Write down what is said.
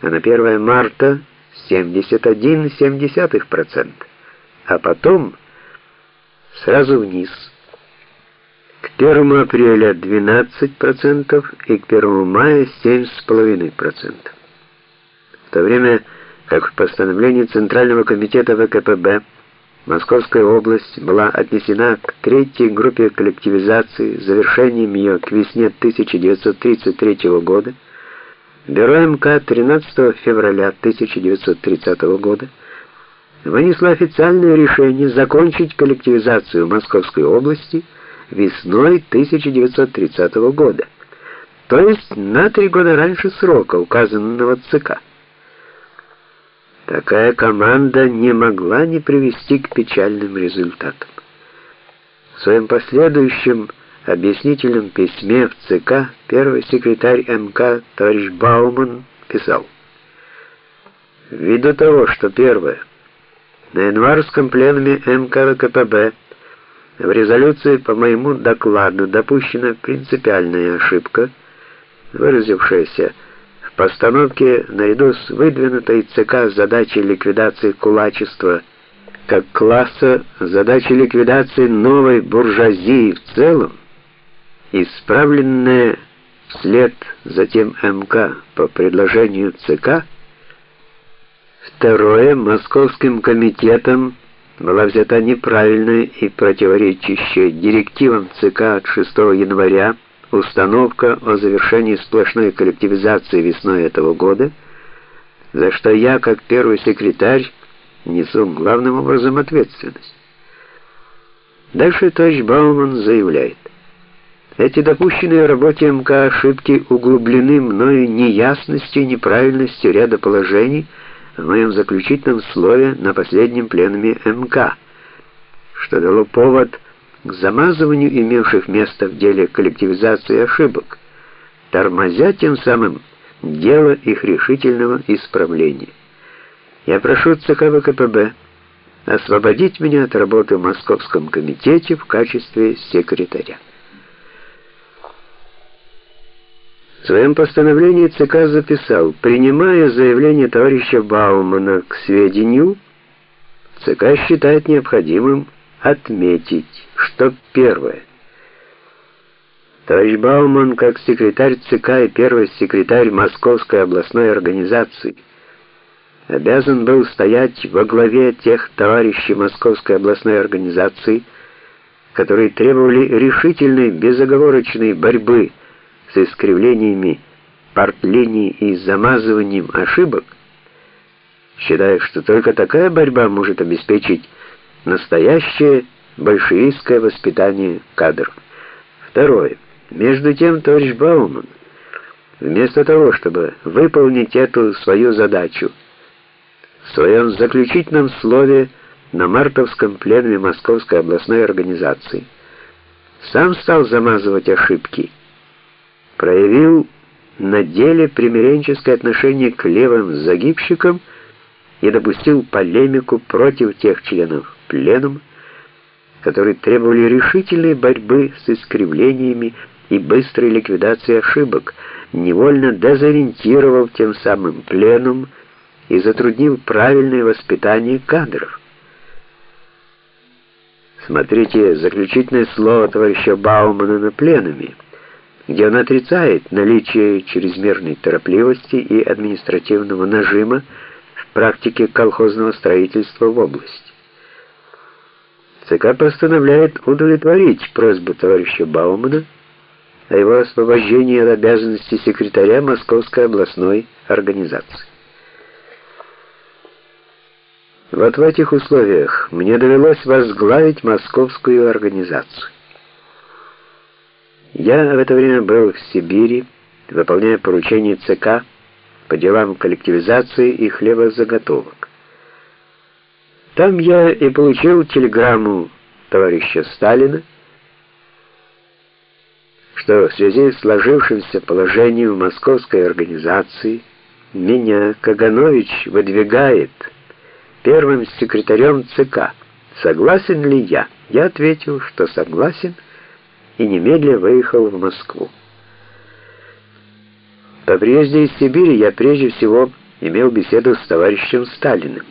а на 1 марта 71,7%, а потом сразу вниз. К 1 апреля 12% и к 1 мая 7,5%. В то время как в постановлении Центрального комитета ВКПБ Московская область была отнесена к третьей группе коллективизации, завершением ее к весне 1933 года, Бюро МК 13 февраля 1930 года вынесло официальное решение закончить коллективизацию Московской области весной 1930 года, то есть на три года раньше срока, указанного ЦК. Такая команда не могла не привести к печальным результатам. В своем последующем объяснительном письме в ЦК первый секретарь МК товарищ Бауман писал: Ввиду того, что первое на январском пленуме МК ВКПБ в резолюции по моему докладу допущена принципиальная ошибка, выразившаяся постановке наряду с выдвинутой ЦК задачей ликвидации кулачества как класса, задачей ликвидации новой буржуазии в целом, исправленная вслед затем МК по предложению ЦК, второе, Московским комитетом была взята неправильная и противоречащая директивам ЦК от 6 января установка о завершении сплошной коллективизации весной этого года, за что я, как первый секретарь, несу главным образом ответственность. Дальше товарищ Бауман заявляет, эти допущенные в работе МК ошибки углублены мною неясностью и неправильностью ряда положений в моем заключительном слове на последнем пленуме МК, что дало повод к замазыванию имевших место в деле коллективизации ошибок, тормозя тем самым дело их решительного исправления. Я прошу ЦК ВКПБ освободить меня от работы в Московском комитете в качестве секретаря. Своем постановлении ЦК записал, принимая заявление товарища Баумана к сведению, ЦК считает необходимым отметить, что первое. Товарищ Бауман, как секретарь ЦК и первый секретарь Московской областной организации, обязан был стоять во главе тех товарищей Московской областной организации, которые требовали решительной, безоговорочной борьбы с искривлениями портлением и замазыванием ошибок, считая, что только такая борьба может обеспечить настоящее большевистское воспитание кадров. Второе. Между тем, товарищ Бауман, вместо того, чтобы выполнить эту свою задачу, в своем заключительном слове на мартовском пленуме Московской областной организации сам стал замазывать ошибки, проявил на деле примиренческое отношение к левым загибщикам и допустил полемику против тех членов пленума, которые требовали решительной борьбы с искривлениями и быстрой ликвидации ошибок, невольно дезориентировав тем самым пленум и затруднил правильное воспитание кадров. Смотрите заключительное слово товарища Баумана на пленуме, где он отрицает наличие чрезмерной торопливости и административного нажима в практике колхозного строительства в области. ЦК постановляет удовлетворить просьбу товарища Баумана о его освобождении от обязанности секретаря Московской областной организации. Вот в этих условиях мне довелось возглавить московскую организацию. Я в это время был в Сибири, выполняя поручения ЦК по делам коллективизации и хлебозаготовок. Там я и получил телеграмму товарища Сталина, что в связи с сложившимся положением в московской организации меня Каганович выдвигает первым секретарем ЦК. Согласен ли я? Я ответил, что согласен, и немедленно выехал в Москву. По приезде из Сибири я прежде всего имел беседу с товарищем Сталиным.